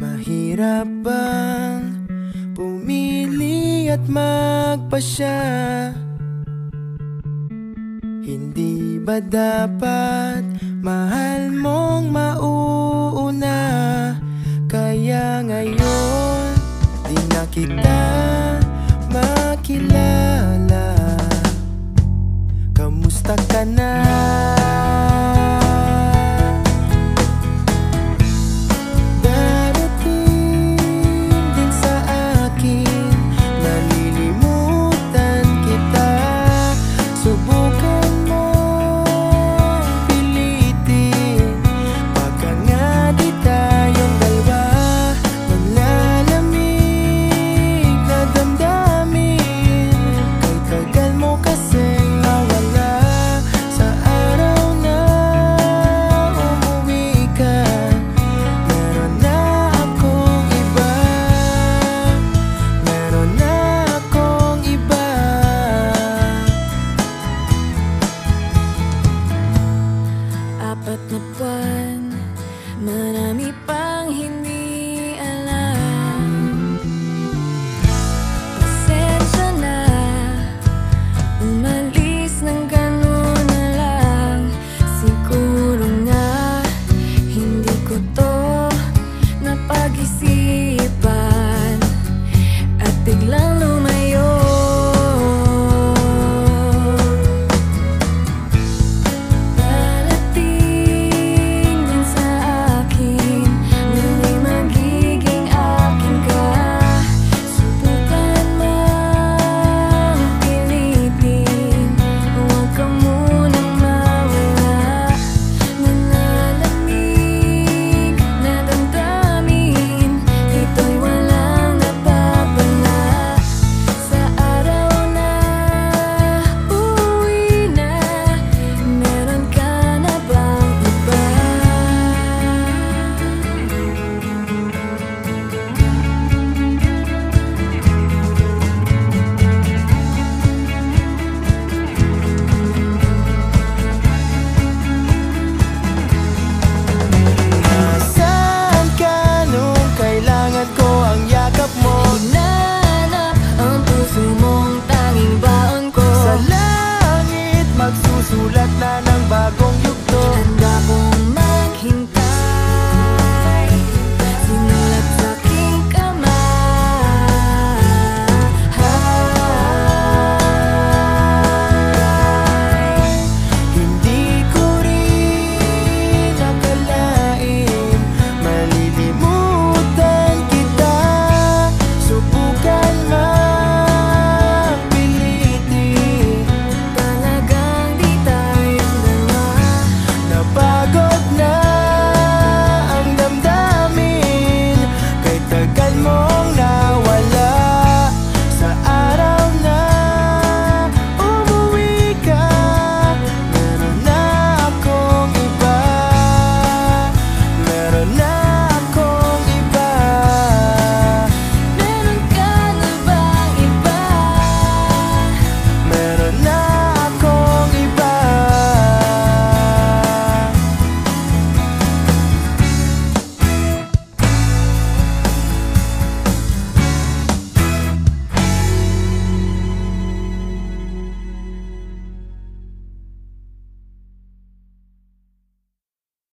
Mahirap bang pumili at magpasya? Hindi ba dapat mahal mong mauuna? Kaya ngayon di na kita makilala Kamusta ka na? Apat na Marami pang hindi alam. Pasensya na Umalis ng lang. Siguro Hindi ko to Napag-isipan. Biglang lumalang